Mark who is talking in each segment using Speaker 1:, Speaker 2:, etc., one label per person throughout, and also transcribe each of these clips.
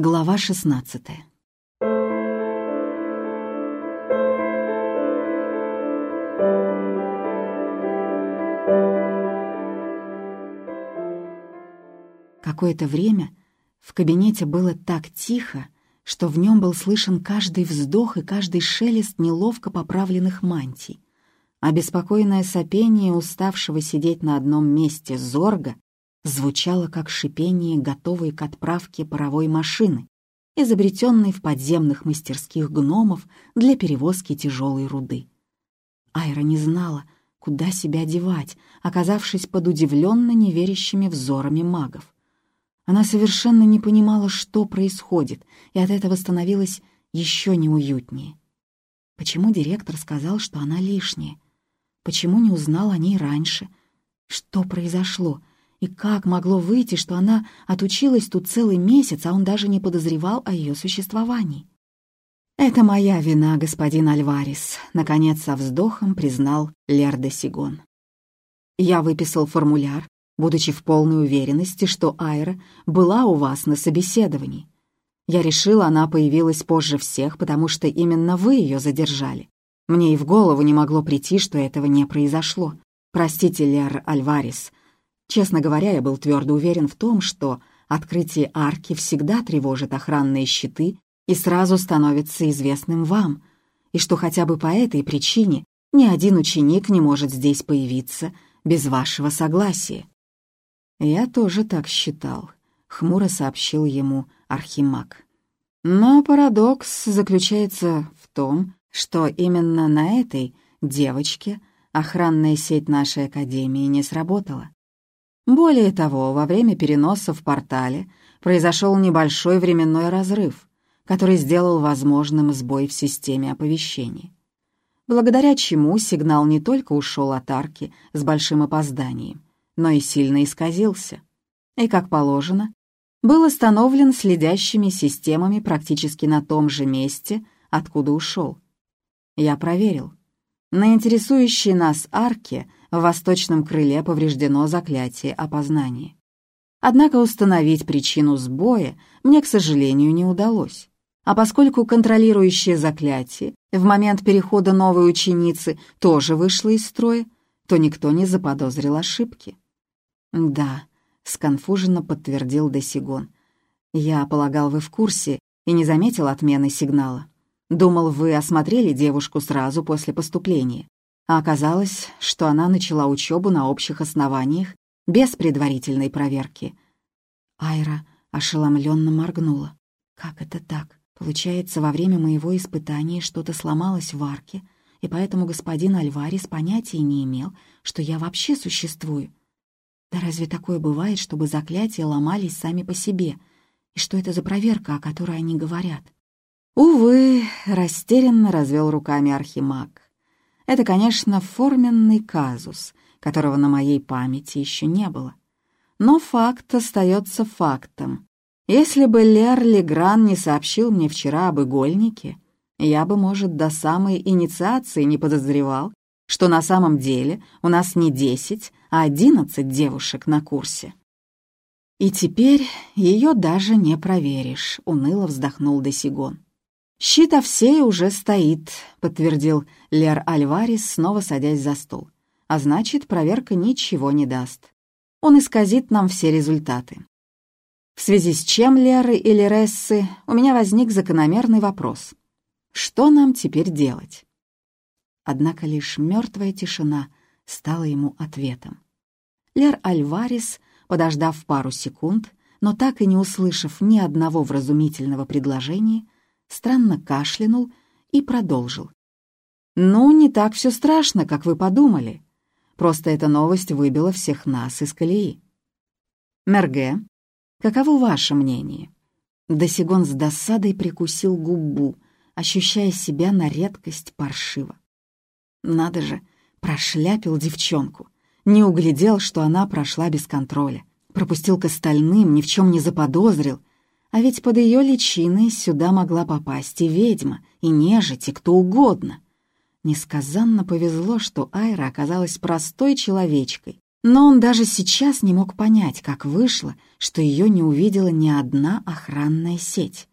Speaker 1: Глава 16 Какое-то время в кабинете было так тихо, что в нем был слышен каждый вздох и каждый шелест неловко поправленных мантий. Обеспокоенное сопение уставшего сидеть на одном месте зорга звучало как шипение готовой к отправке паровой машины, изобретенной в подземных мастерских гномов для перевозки тяжелой руды. Айра не знала, куда себя девать, оказавшись под удивленно неверящими взорами магов. Она совершенно не понимала, что происходит, и от этого становилось еще неуютнее. Почему директор сказал, что она лишняя? Почему не узнал о ней раньше? Что произошло? И как могло выйти, что она отучилась тут целый месяц, а он даже не подозревал о ее существовании? «Это моя вина, господин Альварес», — наконец со вздохом признал Лер де Сигон. «Я выписал формуляр, будучи в полной уверенности, что Айра была у вас на собеседовании. Я решила, она появилась позже всех, потому что именно вы ее задержали. Мне и в голову не могло прийти, что этого не произошло. Простите, Лер Альварес, Честно говоря, я был твердо уверен в том, что открытие арки всегда тревожит охранные щиты и сразу становится известным вам, и что хотя бы по этой причине ни один ученик не может здесь появиться без вашего согласия. «Я тоже так считал», — хмуро сообщил ему Архимаг. Но парадокс заключается в том, что именно на этой девочке охранная сеть нашей Академии не сработала. Более того, во время переноса в портале произошел небольшой временной разрыв, который сделал возможным сбой в системе оповещений, благодаря чему сигнал не только ушел от арки с большим опозданием, но и сильно исказился. И, как положено, был остановлен следящими системами практически на том же месте, откуда ушел. Я проверил. На интересующей нас арке в восточном крыле повреждено заклятие опознания. Однако установить причину сбоя мне, к сожалению, не удалось. А поскольку контролирующее заклятие в момент перехода новой ученицы тоже вышло из строя, то никто не заподозрил ошибки. «Да», — сконфуженно подтвердил Десигон. «Я полагал, вы в курсе и не заметил отмены сигнала. Думал, вы осмотрели девушку сразу после поступления а оказалось, что она начала учебу на общих основаниях без предварительной проверки. Айра ошеломленно моргнула. «Как это так? Получается, во время моего испытания что-то сломалось в арке, и поэтому господин Альварес понятия не имел, что я вообще существую. Да разве такое бывает, чтобы заклятия ломались сами по себе? И что это за проверка, о которой они говорят?» «Увы», — растерянно развел руками Архимаг. Это, конечно, форменный казус, которого на моей памяти еще не было. Но факт остается фактом. Если бы Лер Легран не сообщил мне вчера об игольнике, я бы, может, до самой инициации не подозревал, что на самом деле у нас не десять, а одиннадцать девушек на курсе. И теперь ее даже не проверишь, уныло вздохнул Десигон. «Щит Овсея уже стоит», — подтвердил Лер Альварес, снова садясь за стол. «А значит, проверка ничего не даст. Он исказит нам все результаты». В связи с чем, Леры и Лерессы, у меня возник закономерный вопрос. Что нам теперь делать? Однако лишь мертвая тишина стала ему ответом. Лер Альварес, подождав пару секунд, но так и не услышав ни одного вразумительного предложения, странно кашлянул и продолжил. «Ну, не так все страшно, как вы подумали. Просто эта новость выбила всех нас из колеи. Мерге, каково ваше мнение?» Досигон с досадой прикусил губу, ощущая себя на редкость паршиво. Надо же, прошляпил девчонку. Не углядел, что она прошла без контроля. Пропустил к остальным, ни в чем не заподозрил, а ведь под ее личиной сюда могла попасть и ведьма, и нежить, и кто угодно. Несказанно повезло, что Айра оказалась простой человечкой, Но он даже сейчас не мог понять, как вышло, что ее не увидела ни одна охранная сеть.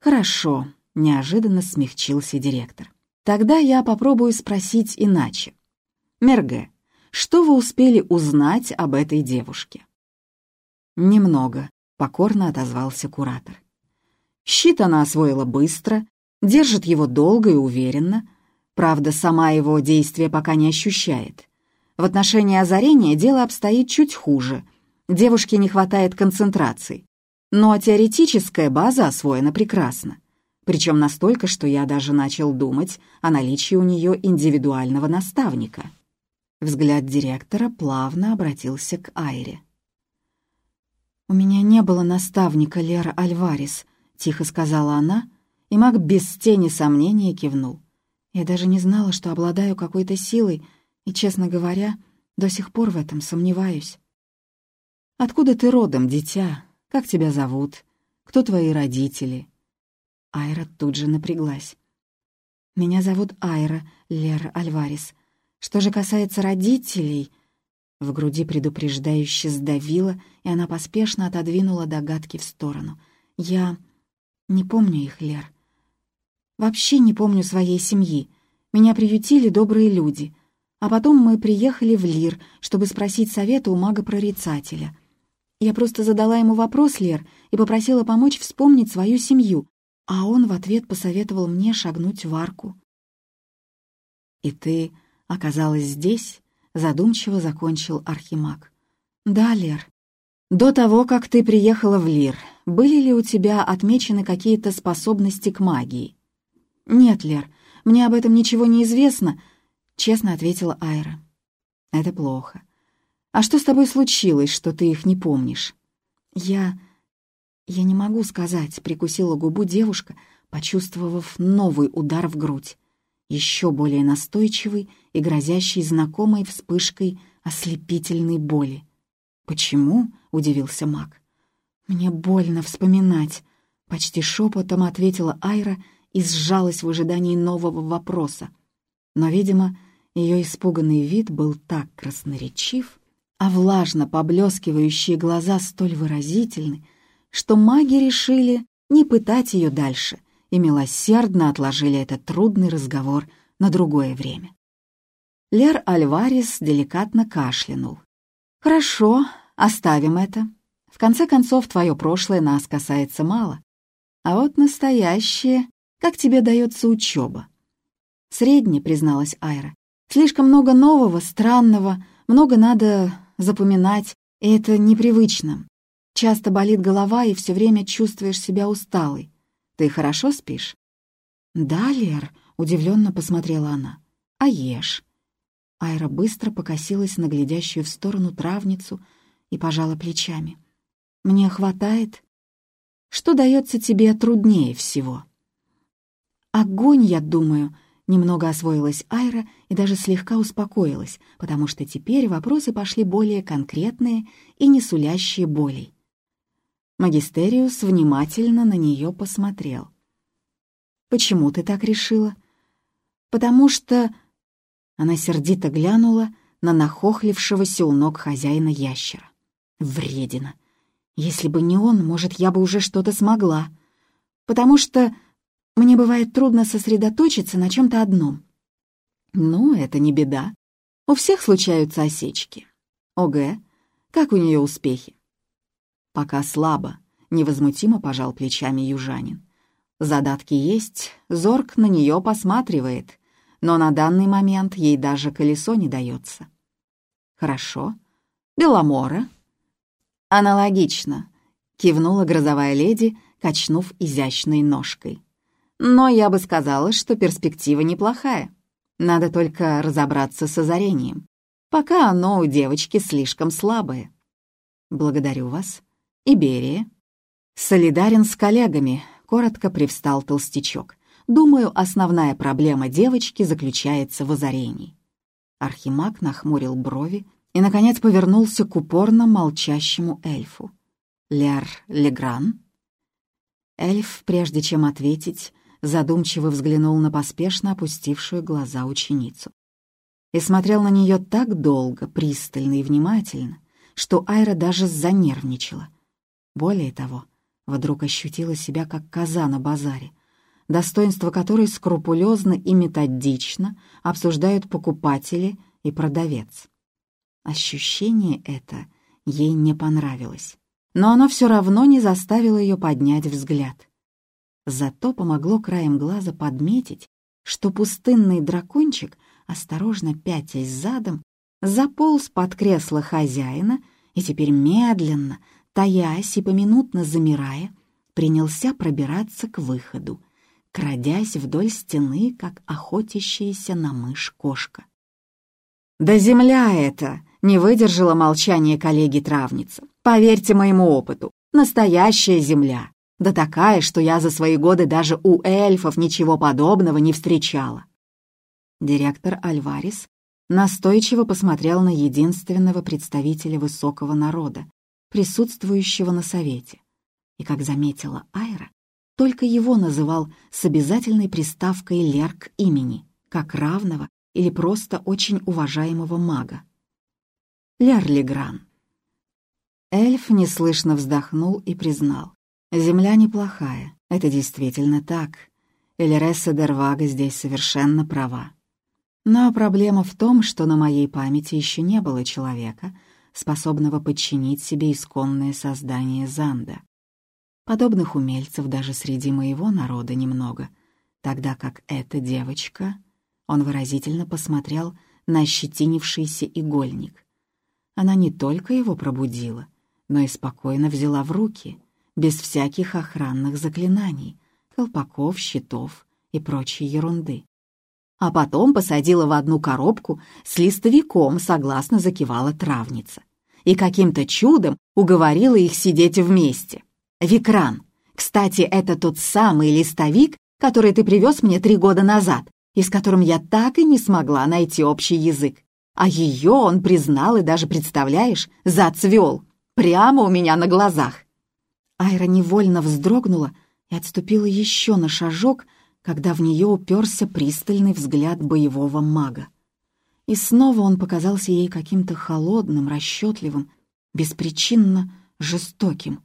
Speaker 1: «Хорошо», — неожиданно смягчился директор. «Тогда я попробую спросить иначе. Мерге, что вы успели узнать об этой девушке?» «Немного», — покорно отозвался куратор. Щит она освоила быстро, держит его долго и уверенно, правда, сама его действия пока не ощущает. В отношении озарения дело обстоит чуть хуже. Девушке не хватает концентрации. Но теоретическая база освоена прекрасно. Причем настолько, что я даже начал думать о наличии у нее индивидуального наставника. Взгляд директора плавно обратился к Айре. «У меня не было наставника, Лера Альварес», — тихо сказала она, и маг без тени сомнения кивнул. «Я даже не знала, что обладаю какой-то силой, и, честно говоря, до сих пор в этом сомневаюсь». «Откуда ты родом, дитя? Как тебя зовут? Кто твои родители?» Айра тут же напряглась. «Меня зовут Айра Лера Альварес. Что же касается родителей...» В груди предупреждающе сдавило, и она поспешно отодвинула догадки в сторону. «Я не помню их, Лер. Вообще не помню своей семьи. Меня приютили добрые люди. А потом мы приехали в Лир, чтобы спросить совета у мага-прорицателя. Я просто задала ему вопрос, Лер, и попросила помочь вспомнить свою семью, а он в ответ посоветовал мне шагнуть в арку. «И ты оказалась здесь?» — задумчиво закончил Архимаг. «Да, Лер. До того, как ты приехала в Лир, были ли у тебя отмечены какие-то способности к магии?» «Нет, Лер, мне об этом ничего не известно», — честно ответила Айра. «Это плохо. А что с тобой случилось, что ты их не помнишь?» «Я... я не могу сказать», — прикусила губу девушка, почувствовав новый удар в грудь еще более настойчивый и грозящий знакомой вспышкой ослепительной боли. «Почему?» — удивился маг. «Мне больно вспоминать», — почти шепотом ответила Айра и сжалась в ожидании нового вопроса. Но, видимо, ее испуганный вид был так красноречив, а влажно поблескивающие глаза столь выразительны, что маги решили не пытать ее дальше — и милосердно отложили этот трудный разговор на другое время. Лер Альварес деликатно кашлянул. «Хорошо, оставим это. В конце концов, твое прошлое нас касается мало. А вот настоящее, как тебе дается учеба?» «Средне», — призналась Айра. «Слишком много нового, странного, много надо запоминать, и это непривычно. Часто болит голова, и все время чувствуешь себя усталой. Ты хорошо спишь?» «Да, Лер», — удивленно посмотрела она. «А ешь?» Айра быстро покосилась на глядящую в сторону травницу и пожала плечами. «Мне хватает. Что дается тебе труднее всего?» «Огонь, я думаю», — немного освоилась Айра и даже слегка успокоилась, потому что теперь вопросы пошли более конкретные и не сулящие болей. Магистериус внимательно на нее посмотрел. «Почему ты так решила?» «Потому что...» Она сердито глянула на нахохлившегося у ног хозяина ящера. «Вредина! Если бы не он, может, я бы уже что-то смогла. Потому что мне бывает трудно сосредоточиться на чем-то одном». «Ну, это не беда. У всех случаются осечки. ОГ, как у нее успехи?» «Пока слабо», — невозмутимо пожал плечами южанин. «Задатки есть, Зорг на нее посматривает, но на данный момент ей даже колесо не дается». «Хорошо. Беломора?» «Аналогично», — кивнула грозовая леди, качнув изящной ножкой. «Но я бы сказала, что перспектива неплохая. Надо только разобраться с озарением. Пока оно у девочки слишком слабое». «Благодарю вас», Иберия. Солидарен с коллегами, коротко привстал толстячок. Думаю, основная проблема девочки заключается в озарении. Архимаг нахмурил брови и, наконец, повернулся к упорно молчащему эльфу. «Лер Легран?» Эльф, прежде чем ответить, задумчиво взглянул на поспешно опустившую глаза ученицу. и смотрел на нее так долго, пристально и внимательно, что Айра даже занервничала. Более того, вдруг ощутила себя как коза на базаре, достоинство которой скрупулезно и методично обсуждают покупатели и продавец. Ощущение это ей не понравилось, но оно все равно не заставило ее поднять взгляд. Зато помогло краем глаза подметить, что пустынный дракончик, осторожно пятясь задом, заполз под кресло хозяина и теперь медленно, таясь и поминутно замирая, принялся пробираться к выходу, крадясь вдоль стены, как охотящаяся на мышь кошка. «Да земля это!» — не выдержала молчание коллеги-травница. «Поверьте моему опыту, настоящая земля. Да такая, что я за свои годы даже у эльфов ничего подобного не встречала». Директор Альварес настойчиво посмотрел на единственного представителя высокого народа, присутствующего на совете. И, как заметила Айра, только его называл с обязательной приставкой «лерк» имени, как равного или просто очень уважаемого мага. Лерлигран. Эльф неслышно вздохнул и признал. «Земля неплохая, это действительно так. Эльресса Дервага здесь совершенно права. Но проблема в том, что на моей памяти еще не было человека, способного подчинить себе исконное создание Занда. Подобных умельцев даже среди моего народа немного, тогда как эта девочка он выразительно посмотрел на ощетинившийся игольник. Она не только его пробудила, но и спокойно взяла в руки, без всяких охранных заклинаний, колпаков, щитов и прочей ерунды. А потом посадила в одну коробку с листовиком, согласно закивала травница. И каким-то чудом уговорила их сидеть вместе. Викран. Кстати, это тот самый листовик, который ты привез мне три года назад, и с которым я так и не смогла найти общий язык. А ее он признал и даже, представляешь, зацвел. Прямо у меня на глазах. Айра невольно вздрогнула и отступила еще на шажок, когда в нее уперся пристальный взгляд боевого мага. И снова он показался ей каким-то холодным, расчетливым, беспричинно жестоким.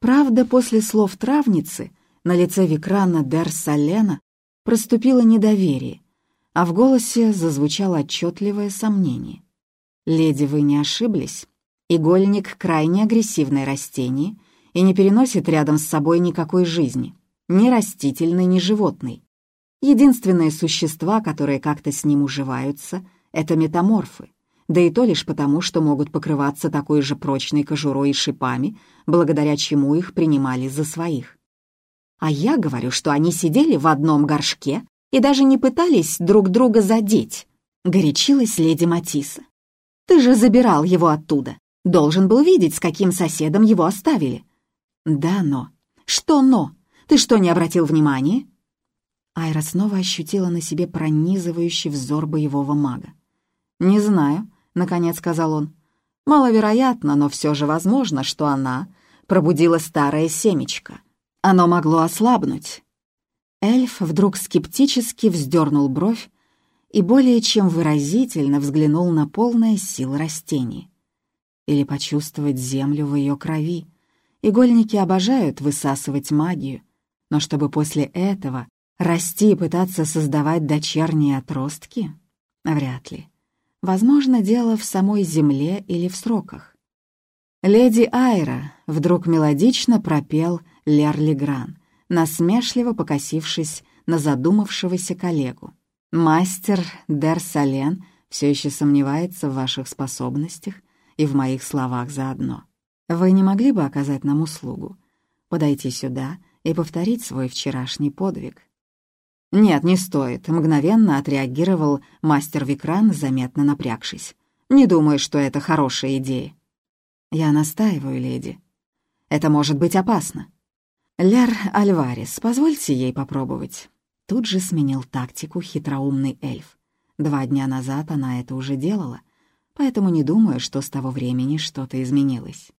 Speaker 1: Правда, после слов травницы на лице Викрана Дер Салена проступило недоверие, а в голосе зазвучало отчетливое сомнение. «Леди, вы не ошиблись? Игольник — крайне агрессивное растение и не переносит рядом с собой никакой жизни, ни растительной, ни животной. Единственные существа, которые как-то с ним уживаются, — это метаморфы, да и то лишь потому, что могут покрываться такой же прочной кожурой и шипами, благодаря чему их принимали за своих. А я говорю, что они сидели в одном горшке и даже не пытались друг друга задеть. Горячилась леди Матисса. Ты же забирал его оттуда. Должен был видеть, с каким соседом его оставили. Да, но... Что но? Ты что, не обратил внимания? Айра снова ощутила на себе пронизывающий взор боевого мага. «Не знаю», — наконец сказал он. «Маловероятно, но все же возможно, что она пробудила старое семечко. Оно могло ослабнуть». Эльф вдруг скептически вздернул бровь и более чем выразительно взглянул на полное сил растения. Или почувствовать землю в ее крови. Игольники обожают высасывать магию, но чтобы после этого расти и пытаться создавать дочерние отростки? Вряд ли. Возможно, дело в самой земле или в сроках. «Леди Айра», — вдруг мелодично пропел Лерли Гран, насмешливо покосившись на задумавшегося коллегу. «Мастер Дер Сален все еще сомневается в ваших способностях и в моих словах заодно. Вы не могли бы оказать нам услугу? Подойти сюда и повторить свой вчерашний подвиг?» «Нет, не стоит», — мгновенно отреагировал мастер Викран, заметно напрягшись. «Не думаю, что это хорошая идея». «Я настаиваю, леди. Это может быть опасно. «Ляр Альварес, позвольте ей попробовать». Тут же сменил тактику хитроумный эльф. Два дня назад она это уже делала, поэтому не думаю, что с того времени что-то изменилось.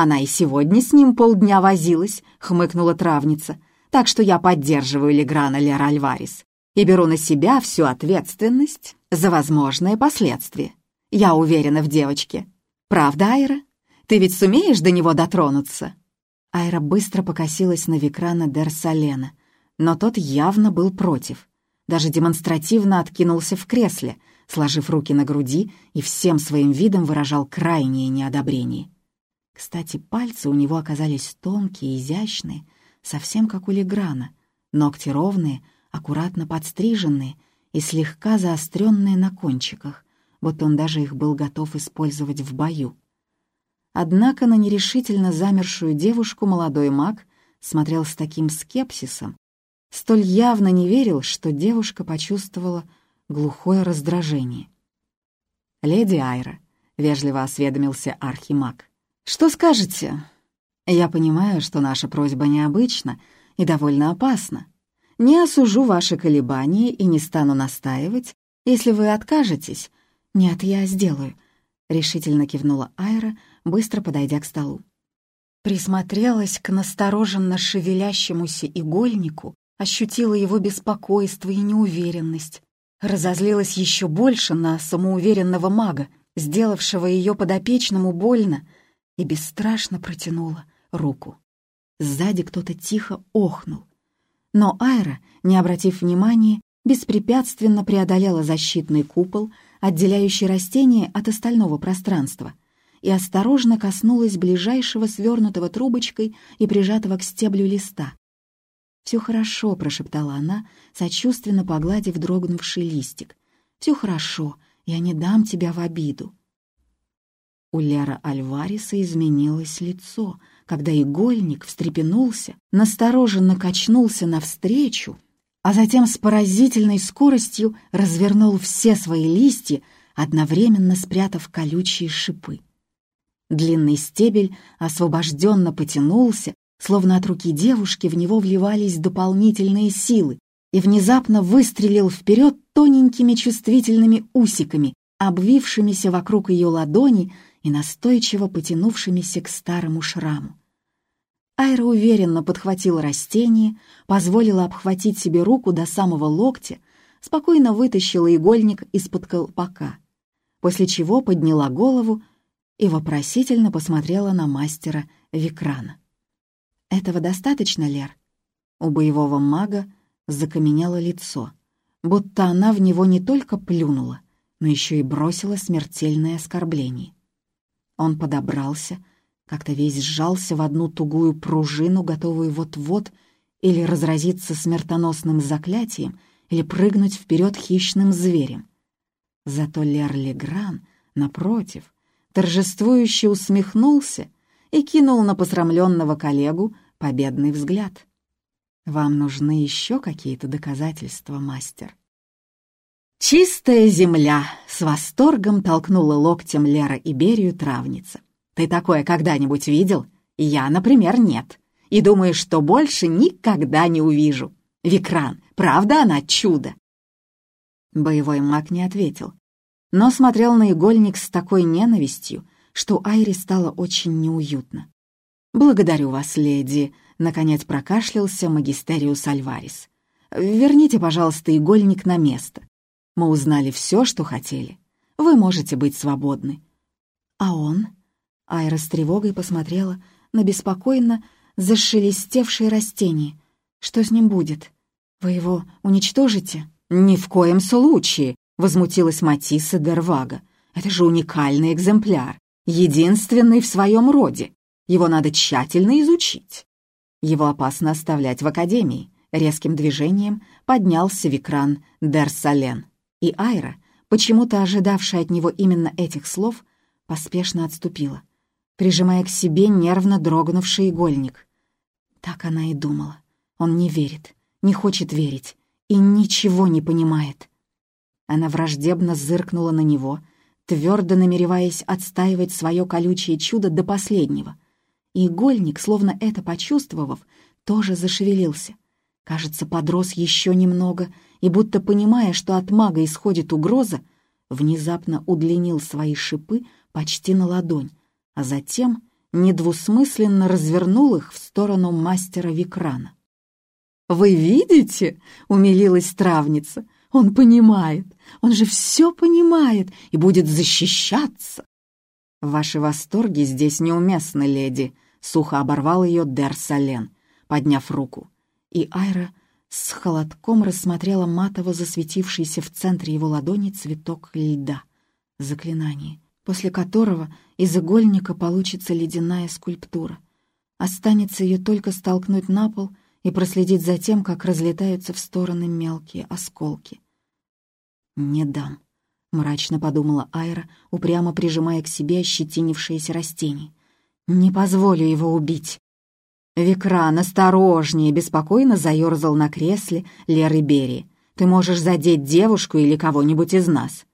Speaker 1: «Она и сегодня с ним полдня возилась», — хмыкнула травница. «Так что я поддерживаю Леграна Ляр Альварес и беру на себя всю ответственность за возможные последствия. Я уверена в девочке. Правда, Айра? Ты ведь сумеешь до него дотронуться?» Айра быстро покосилась на Викрана Дерсалена, но тот явно был против. Даже демонстративно откинулся в кресле, сложив руки на груди и всем своим видом выражал крайнее неодобрение. Кстати, пальцы у него оказались тонкие, изящные, совсем как у Леграна, ногти ровные, аккуратно подстриженные и слегка заостренные на кончиках, будто он даже их был готов использовать в бою. Однако на нерешительно замершую девушку молодой маг смотрел с таким скепсисом, столь явно не верил, что девушка почувствовала глухое раздражение. «Леди Айра», — вежливо осведомился архимаг, — «что скажете? Я понимаю, что наша просьба необычна и довольно опасна. Не осужу ваши колебания и не стану настаивать, если вы откажетесь. Нет, я сделаю», — решительно кивнула Айра, быстро подойдя к столу. Присмотрелась к настороженно шевелящемуся игольнику, ощутила его беспокойство и неуверенность. Разозлилась еще больше на самоуверенного мага, сделавшего ее подопечному больно, и бесстрашно протянула руку. Сзади кто-то тихо охнул. Но Айра, не обратив внимания, беспрепятственно преодолела защитный купол, отделяющий растение от остального пространства, и осторожно коснулась ближайшего свернутого трубочкой и прижатого к стеблю листа. «Все хорошо», — прошептала она, сочувственно погладив дрогнувший листик. «Все хорошо, я не дам тебя в обиду». У Лера Альвариса изменилось лицо, когда игольник встрепенулся, настороженно качнулся навстречу, а затем с поразительной скоростью развернул все свои листья, одновременно спрятав колючие шипы. Длинный стебель освобожденно потянулся, словно от руки девушки в него вливались дополнительные силы, и внезапно выстрелил вперед тоненькими чувствительными усиками, обвившимися вокруг ее ладони и настойчиво потянувшимися к старому шраму. Айра уверенно подхватила растение, позволила обхватить себе руку до самого локтя, спокойно вытащила игольник из-под колпака, после чего подняла голову и вопросительно посмотрела на мастера Викрана. «Этого достаточно, Лер?» У боевого мага закаменело лицо, будто она в него не только плюнула, но еще и бросила смертельное оскорбление. Он подобрался, как-то весь сжался в одну тугую пружину, готовую вот-вот или разразиться смертоносным заклятием, или прыгнуть вперед хищным зверем. Зато Лер Легран, напротив, торжествующе усмехнулся и кинул на посрамленного коллегу победный взгляд. «Вам нужны еще какие-то доказательства, мастер?» «Чистая земля!» — с восторгом толкнула локтем Лера Иберию травница. «Ты такое когда-нибудь видел? Я, например, нет. И думаю, что больше никогда не увижу. Викран, правда она чудо?» Боевой маг не ответил, но смотрел на игольник с такой ненавистью, что Айре стало очень неуютно. «Благодарю вас, леди», — наконец прокашлялся магистериус Альварис. «Верните, пожалуйста, игольник на место. Мы узнали все, что хотели. Вы можете быть свободны». «А он?» Айра с тревогой посмотрела на беспокойно зашелестевшее растение. «Что с ним будет? Вы его уничтожите?» «Ни в коем случае!» — возмутилась Матисса Дервага. «Это же уникальный экземпляр, единственный в своем роде. Его надо тщательно изучить». Его опасно оставлять в академии. Резким движением поднялся Викран Дерсален. И Айра, почему-то ожидавшая от него именно этих слов, поспешно отступила, прижимая к себе нервно дрогнувший игольник. Так она и думала. Он не верит, не хочет верить и ничего не понимает. Она враждебно зыркнула на него, твердо намереваясь отстаивать свое колючее чудо до последнего. И игольник, словно это почувствовав, тоже зашевелился. Кажется, подрос еще немного — и, будто понимая, что от мага исходит угроза, внезапно удлинил свои шипы почти на ладонь, а затем недвусмысленно развернул их в сторону мастера Викрана. «Вы видите?» — умилилась травница. Он понимает, он же все понимает и будет защищаться. «Ваши восторги здесь неуместны, леди», — сухо оборвал ее Дер Сален, подняв руку. И Айра с холодком рассмотрела матово засветившийся в центре его ладони цветок льда. Заклинание, после которого из игольника получится ледяная скульптура. Останется ее только столкнуть на пол и проследить за тем, как разлетаются в стороны мелкие осколки. «Не дам», — мрачно подумала Айра, упрямо прижимая к себе ощетинившееся растение. «Не позволю его убить». «Викран, осторожнее!» — беспокойно заерзал на кресле Леры Берри. «Ты можешь задеть девушку или кого-нибудь из нас».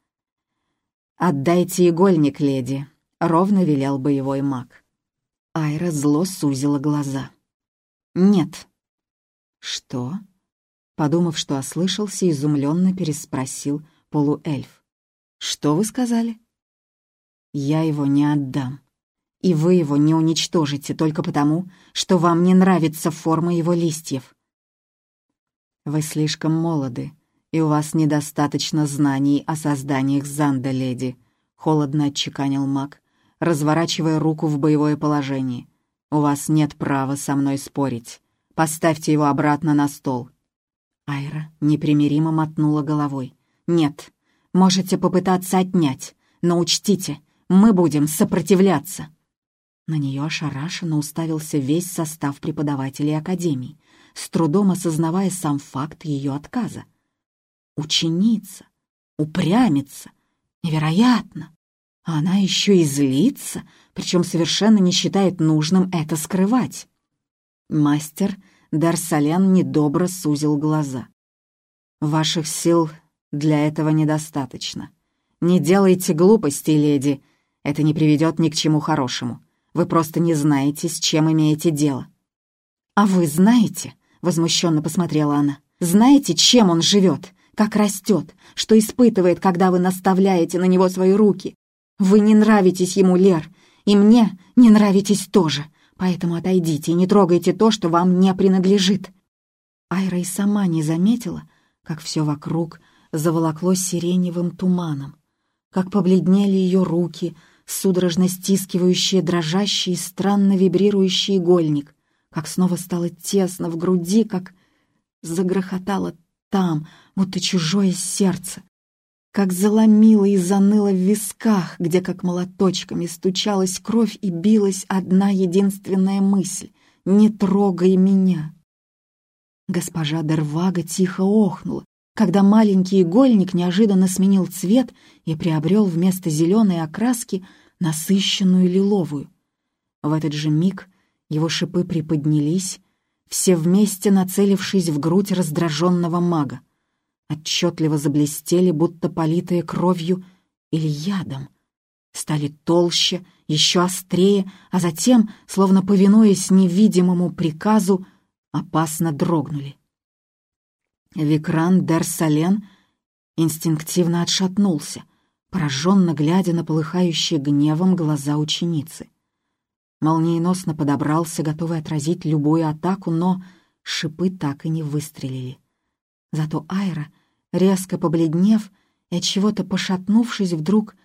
Speaker 1: «Отдайте игольник, леди», — ровно велел боевой маг. Айра зло сузила глаза. «Нет». «Что?» Подумав, что ослышался, изумленно переспросил полуэльф. «Что вы сказали?» «Я его не отдам. И вы его не уничтожите только потому, что вам не нравится форма его листьев. Вы слишком молоды, и у вас недостаточно знаний о созданиях Занда, леди», — холодно отчеканил маг, разворачивая руку в боевое положение. «У вас нет права со мной спорить. Поставьте его обратно на стол». Айра непримиримо мотнула головой. «Нет, можете попытаться отнять, но учтите, мы будем сопротивляться». На нее ошарашенно уставился весь состав преподавателей Академии, с трудом осознавая сам факт ее отказа. Ученица, упрямится, невероятно. А она еще и злится, причем совершенно не считает нужным это скрывать. Мастер Дарсалян недобро сузил глаза. «Ваших сил для этого недостаточно. Не делайте глупостей, леди. Это не приведет ни к чему хорошему. Вы просто не знаете, с чем имеете дело». «А вы знаете?» — возмущенно посмотрела она. «Знаете, чем он живет, как растет, что испытывает, когда вы наставляете на него свои руки? Вы не нравитесь ему, Лер, и мне не нравитесь тоже, поэтому отойдите и не трогайте то, что вам не принадлежит». Айра и сама не заметила, как все вокруг заволокло сиреневым туманом, как побледнели ее руки, судорожно стискивающие дрожащий странно вибрирующий игольник, как снова стало тесно в груди, как загрохотало там, будто чужое сердце, как заломило и заныло в висках, где как молоточками стучалась кровь и билась одна единственная мысль — «Не трогай меня!» Госпожа Дервага тихо охнула, когда маленький игольник неожиданно сменил цвет и приобрел вместо зеленой окраски насыщенную лиловую. В этот же миг его шипы приподнялись, все вместе нацелившись в грудь раздраженного мага. Отчетливо заблестели, будто политые кровью или ядом. Стали толще, еще острее, а затем, словно повинуясь невидимому приказу, опасно дрогнули. Викран Дерсален инстинктивно отшатнулся, пораженно глядя на полыхающие гневом глаза ученицы. Молниеносно подобрался, готовый отразить любую атаку, но шипы так и не выстрелили. Зато Айра, резко побледнев и от чего-то пошатнувшись вдруг,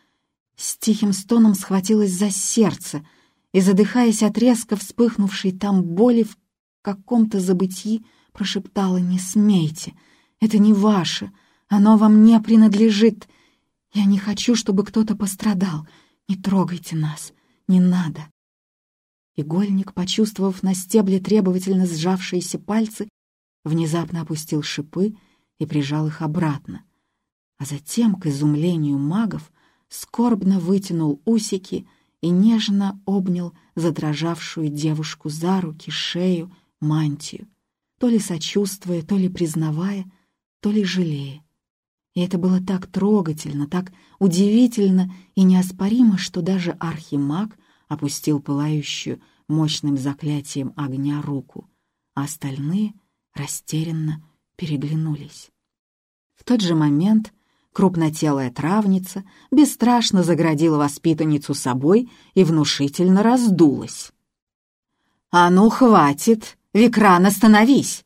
Speaker 1: с тихим стоном схватилась за сердце и, задыхаясь от резко вспыхнувшей там боли в каком-то забытии прошептала «Не смейте! Это не ваше! Оно вам не принадлежит! Я не хочу, чтобы кто-то пострадал! Не трогайте нас! Не надо!» Игольник, почувствовав на стебле требовательно сжавшиеся пальцы, внезапно опустил шипы и прижал их обратно, а затем, к изумлению магов, скорбно вытянул усики и нежно обнял задрожавшую девушку за руки, шею мантию, то ли сочувствуя, то ли признавая, то ли жалея. И это было так трогательно, так удивительно и неоспоримо, что даже архимаг опустил пылающую мощным заклятием огня руку, а остальные растерянно переглянулись. В тот же момент крупнотелая травница бесстрашно заградила воспитанницу собой и внушительно раздулась. «А ну, хватит!» Викран, остановись!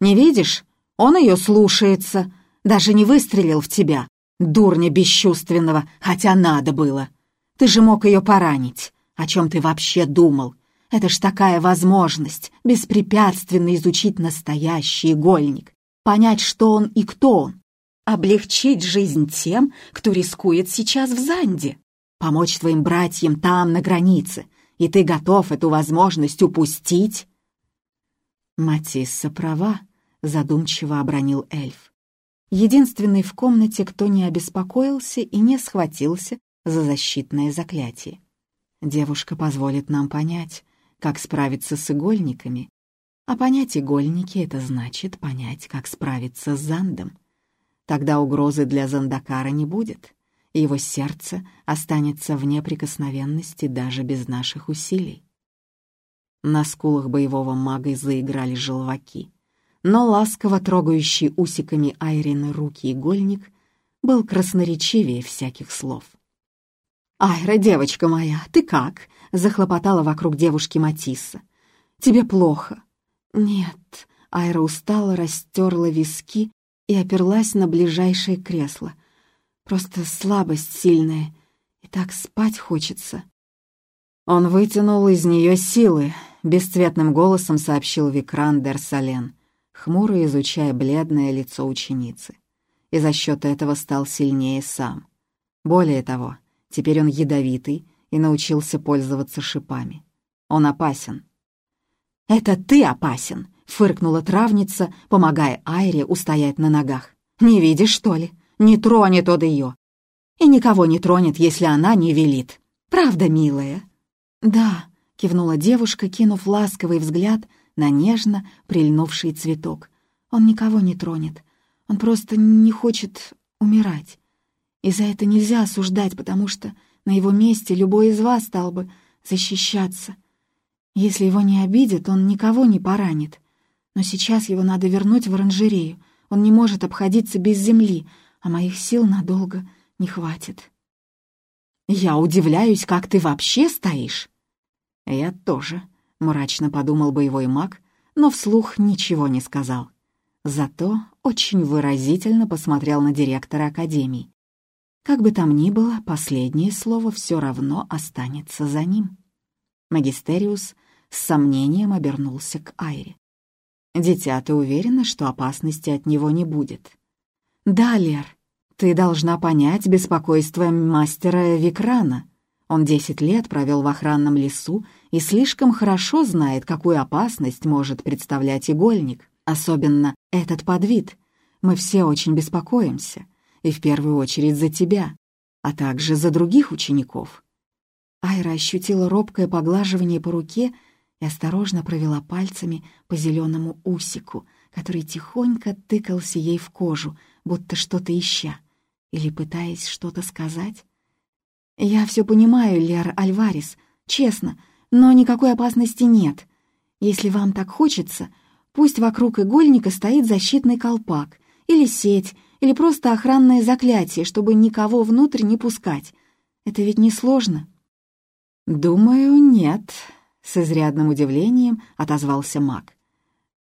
Speaker 1: Не видишь? Он ее слушается. Даже не выстрелил в тебя, дурня бесчувственного, хотя надо было. Ты же мог ее поранить. О чем ты вообще думал? Это ж такая возможность беспрепятственно изучить настоящий игольник, понять, что он и кто он, облегчить жизнь тем, кто рискует сейчас в Занде, помочь твоим братьям там, на границе, и ты готов эту возможность упустить?»
Speaker 2: «Матисса права», — задумчиво обронил эльф. Единственный в комнате, кто не обеспокоился и не схватился за защитное заклятие. Девушка позволит нам понять, как справиться с игольниками, а понять игольники — это значит понять, как справиться с Зандом. Тогда угрозы для Зандакара не будет, его сердце останется вне прикосновенности даже без наших усилий. На скулах боевого мага заиграли желваки, но ласково трогающий усиками Айрины руки игольник был красноречивее всяких слов.
Speaker 1: «Айра, девочка моя, ты как?» — захлопотала вокруг девушки Матисса. «Тебе плохо?»
Speaker 2: «Нет». Айра устало растерла виски и оперлась на ближайшее кресло. «Просто слабость сильная, и так спать хочется».
Speaker 1: Он вытянул из нее силы, бесцветным голосом сообщил Викран Дерсален, хмуро изучая бледное лицо ученицы. И за счет этого стал сильнее сам. Более того, Теперь он ядовитый и научился пользоваться шипами. Он опасен. «Это ты опасен!» — фыркнула травница, помогая Айре устоять на ногах. «Не видишь, что ли? Не тронет он ее. И никого не тронет, если она не велит. Правда, милая?»
Speaker 2: «Да», — кивнула девушка, кинув ласковый взгляд на нежно прильнувший цветок. «Он никого не тронет. Он просто не хочет умирать. И за это нельзя осуждать, потому что на его месте любой из вас стал бы защищаться. Если его не обидят, он никого не поранит. Но сейчас его надо вернуть в оранжерею. Он не может обходиться без земли, а моих сил надолго не хватит.
Speaker 1: «Я удивляюсь, как ты вообще стоишь!» «Я тоже», — мрачно подумал боевой маг, но вслух ничего не сказал. Зато очень выразительно посмотрел на директора Академии. Как бы там ни было, последнее слово все равно останется за ним. Магистериус с сомнением обернулся к Айре. «Дитя, ты уверена, что опасности от него не будет?» «Да, Лер, ты должна понять беспокойство мастера Викрана. Он десять лет провел в охранном лесу и слишком хорошо знает, какую опасность может представлять игольник, особенно этот подвид. Мы все очень беспокоимся и в первую очередь за тебя, а также за других учеников».
Speaker 2: Айра ощутила робкое поглаживание по руке и осторожно провела пальцами по зеленому усику, который тихонько тыкался ей в кожу, будто что-то ища, или пытаясь что-то сказать. «Я все понимаю, Лер Альварес, честно, но никакой опасности нет. Если вам так хочется, пусть вокруг игольника стоит защитный колпак или сеть, или просто охранное заклятие, чтобы никого внутрь не пускать. Это ведь не сложно.
Speaker 1: «Думаю, нет», — с изрядным удивлением отозвался маг.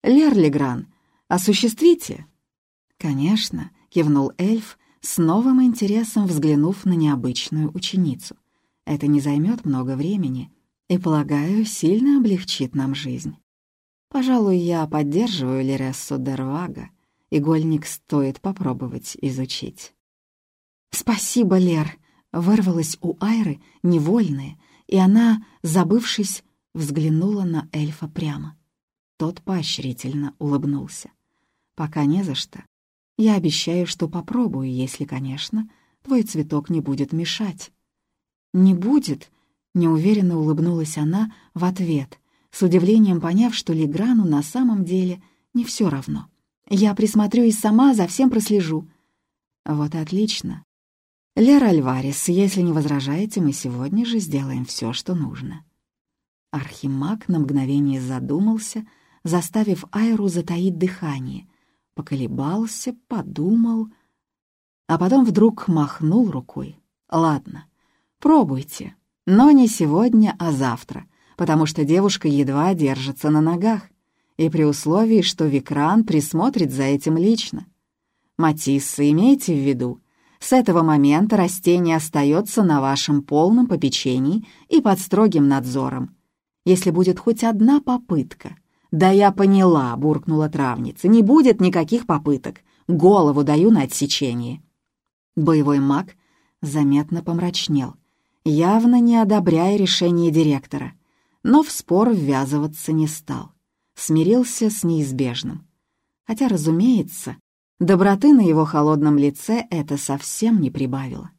Speaker 1: «Лерлигран, осуществите?» «Конечно», — кивнул эльф, с новым интересом взглянув на необычную ученицу. «Это не займет много времени и, полагаю, сильно облегчит нам жизнь. Пожалуй, я поддерживаю Лерессу Дервага, Игольник стоит попробовать изучить.
Speaker 2: «Спасибо, Лер!» — вырвалась у Айры невольная, и она, забывшись, взглянула на эльфа прямо.
Speaker 1: Тот поощрительно улыбнулся. «Пока не за что. Я обещаю, что попробую, если, конечно, твой цветок не будет мешать».
Speaker 2: «Не будет?» — неуверенно улыбнулась она в ответ, с удивлением поняв, что Леграну на самом деле не все равно. Я присмотрю и сама за всем прослежу».
Speaker 1: «Вот и отлично. Лера Альварес, если не возражаете, мы сегодня же сделаем все, что нужно». Архимаг на мгновение задумался, заставив Айру затаить дыхание, поколебался, подумал, а потом вдруг махнул рукой. «Ладно, пробуйте, но не сегодня, а завтра, потому что девушка едва держится на ногах и при условии, что Викран присмотрит за этим лично. Матисса, имейте в виду, с этого момента растение остается на вашем полном попечении и под строгим надзором. Если будет хоть одна попытка... «Да я поняла», — буркнула травница, — «не будет никаких попыток. Голову даю на отсечение». Боевой маг заметно помрачнел, явно не одобряя решение директора, но в спор ввязываться не стал. Смирился с неизбежным. Хотя, разумеется, доброты на его холодном лице это совсем не прибавило.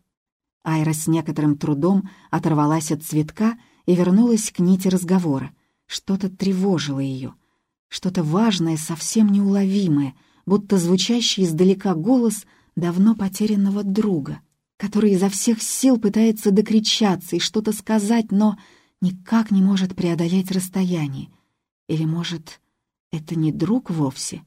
Speaker 1: Айра с некоторым трудом оторвалась от цветка и вернулась к нити разговора. Что-то тревожило ее, что-то важное, совсем неуловимое, будто звучащий издалека голос давно потерянного друга, который изо всех сил пытается докричаться и что-то сказать, но никак не может преодолеть расстояние. Или, может, это не друг вовсе?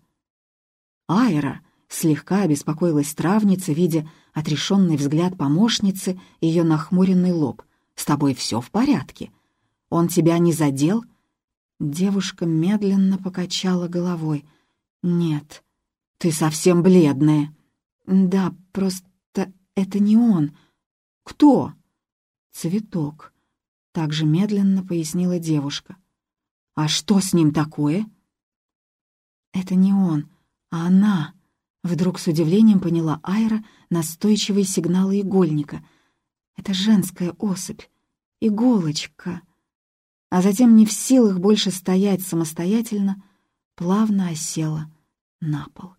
Speaker 1: Айра слегка обеспокоилась травница, видя отрешенный взгляд помощницы и ее нахмуренный лоб. «С тобой все в порядке? Он тебя не задел?» Девушка медленно покачала головой. «Нет, ты совсем бледная». «Да, просто это не он». «Кто?» «Цветок», — также медленно пояснила девушка. «А что с ним такое?» «Это не он, а она», — вдруг с удивлением поняла Айра настойчивые сигналы игольника. «Это женская особь, иголочка» а затем не в силах больше стоять самостоятельно, плавно осела на пол.